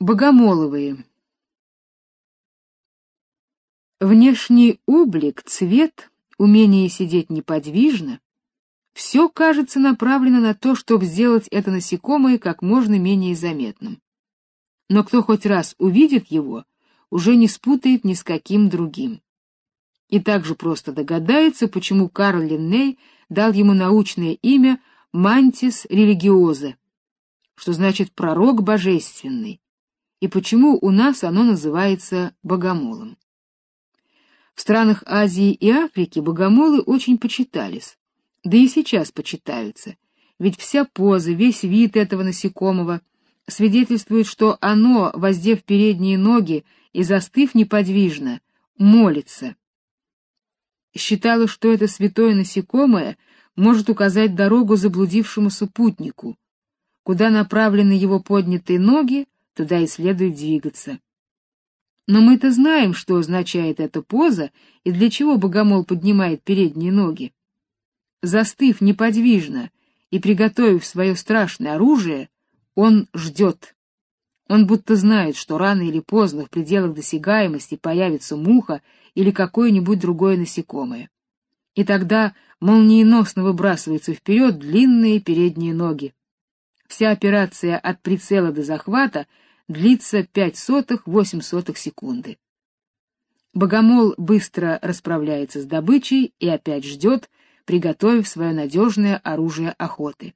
Богомоловые. Внешний облик, цвет, умение сидеть неподвижно — все кажется направлено на то, чтобы сделать это насекомое как можно менее заметным. Но кто хоть раз увидит его, уже не спутает ни с каким другим. И также просто догадается, почему Карл Линней дал ему научное имя Мантис религиоза, что значит пророк божественный и почему у нас оно называется богомолом. В странах Азии и Африки богомолы очень почитались, да и сейчас почитаются, ведь вся поза, весь вид этого насекомого свидетельствует, что оно, воздев передние ноги и застыв неподвижно, молится. Считалось, что это святое насекомое может указать дорогу заблудившемуся путнику. Куда направлены его поднятые ноги, туда и следует двигаться. Но мы-то знаем, что означает эта поза и для чего богомол поднимает передние ноги. Застыв неподвижно и приготовив свое страшное оружие, он ждет. Он будто знает, что рано или поздно в пределах досягаемости появится муха или какое-нибудь другое насекомое. И тогда молниеносно выбрасываются вперед длинные передние ноги. Вся операция от прицела до захвата длится пять сотых восемь сотых секунды. Богомол быстро расправляется с добычей и опять ждет, приготовив свое надежное оружие охоты.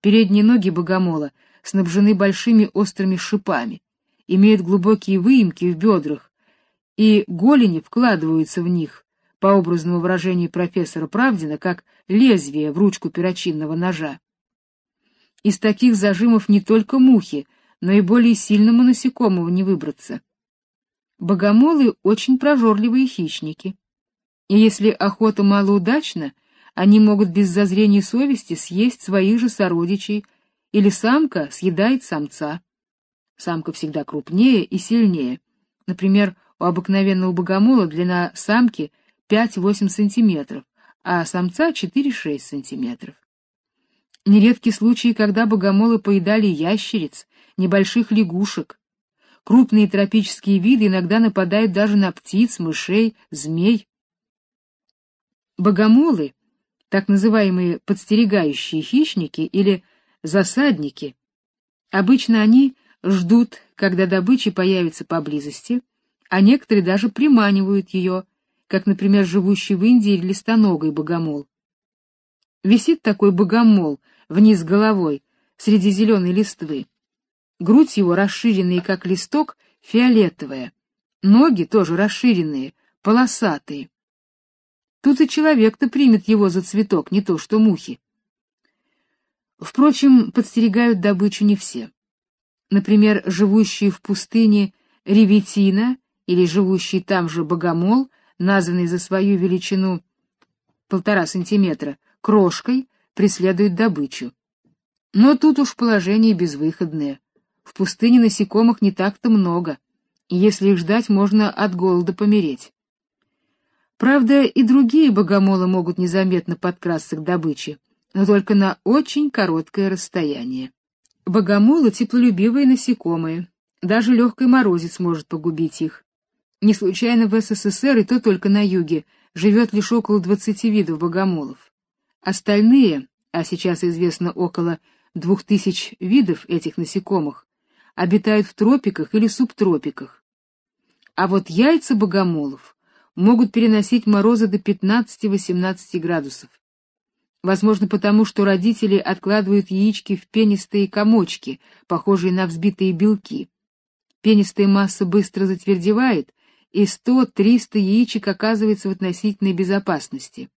Передние ноги богомола снабжены большими острыми шипами, имеют глубокие выемки в бедрах, и голени вкладываются в них, по образному выражению профессора Правдина, как лезвие в ручку перочинного ножа. Из таких зажимов не только мухи, но и более сильному насекомому не выбраться. Богомолы очень прожорливые хищники. И если охота малоудачна, они могут без зазрения совести съесть своих же сородичей, или самка съедает самца. Самка всегда крупнее и сильнее. Например, у обыкновенного богомола длина самки 5-8 сантиметров, а самца 4-6 сантиметров. Нередки случаи, когда богомолы поедали ящериц, небольших лягушек. Крупные тропические виды иногда нападают даже на птиц, мышей, змей. Богомолы, так называемые подстерегающие хищники или засадники, обычно они ждут, когда добыча появится поблизости, а некоторые даже приманивают ее, как, например, живущий в Индии листоногой богомол. Висит такой богомол вниз головой среди зеленой листвы. Грудь его расширенная, как листок, фиолетовая. Ноги тоже расширенные, полосатые. Тут и человек-то примет его за цветок, не то что мухи. Впрочем, подстерегают добычу не все. Например, живущие в пустыне реветина или живущий там же богомол, названный за свою величину полтора сантиметра, крошкой, преследуют добычу. Но тут уж положение безвыходное. В пустыне насекомых не так-то много, и если их ждать, можно от голода помереть. Правда, и другие богомолы могут незаметно подкрасться к добыче, но только на очень короткое расстояние. Богомолы — теплолюбивые насекомые, даже легкий морозец может погубить их. Не случайно в СССР, и то только на юге, живет лишь около 20 видов богомолов. Остальные, а сейчас известно около двух тысяч видов этих насекомых, обитают в тропиках или субтропиках. А вот яйца богомолов могут переносить морозы до 15-18 градусов. Возможно, потому что родители откладывают яички в пенистые комочки, похожие на взбитые белки. Пенистая масса быстро затвердевает, и 100-300 яичек оказывается в относительной безопасности.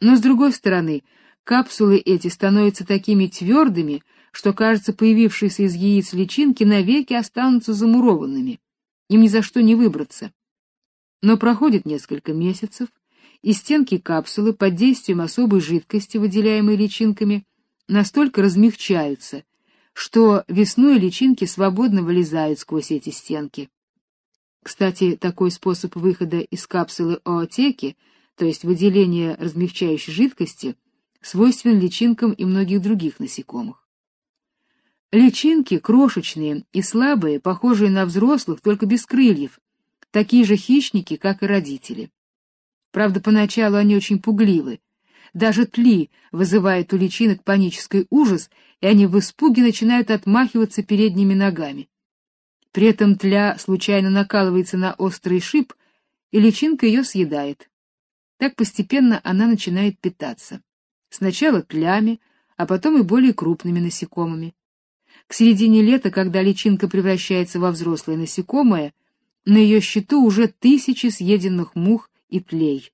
Но с другой стороны, капсулы эти становятся такими твердыми, что, кажется, появившиеся из яиц личинки навеки останутся замурованными. Им ни за что не выбраться. Но проходит несколько месяцев, и стенки капсулы под действием особой жидкости, выделяемой личинками, настолько размягчаются, что весной личинки свободно вылезают сквозь эти стенки. Кстати, такой способ выхода из капсулы оотеки, то есть выделения размягчающей жидкости, свойственен личинкам и многих других насекомых. Личинки крошечные и слабые, похожие на взрослых, только без крыльев, такие же хищники, как и родители. Правда, поначалу они очень пугливы. Даже тли вызывает у личинок панический ужас, и они в испуге начинают отмахиваться передними ногами. При этом тля случайно накалывается на острый шип, и личинка ее съедает. Так постепенно она начинает питаться. Сначала тлями, а потом и более крупными насекомыми. К середине лета, когда личинка превращается во взрослое насекомое, на ее счету уже тысячи съеденных мух и тлей.